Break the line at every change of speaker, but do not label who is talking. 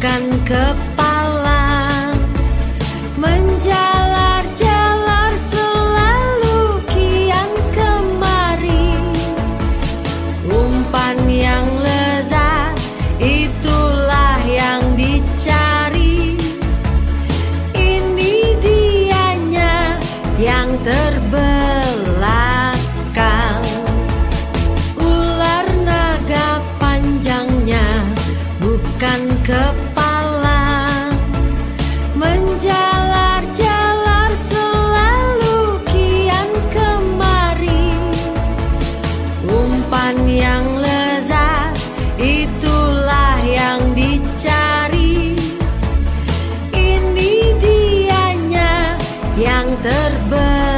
Tundukkan kepala Menjalar-jalar selalu kian kemari. Umpan yang lezat itulah yang dicari. Ini dianya yang terbaik bukan kepala Menjalar-jalar selalu kian kemari. Umpan yang lezat itulah yang dicari. Ini dianya yang terbelakang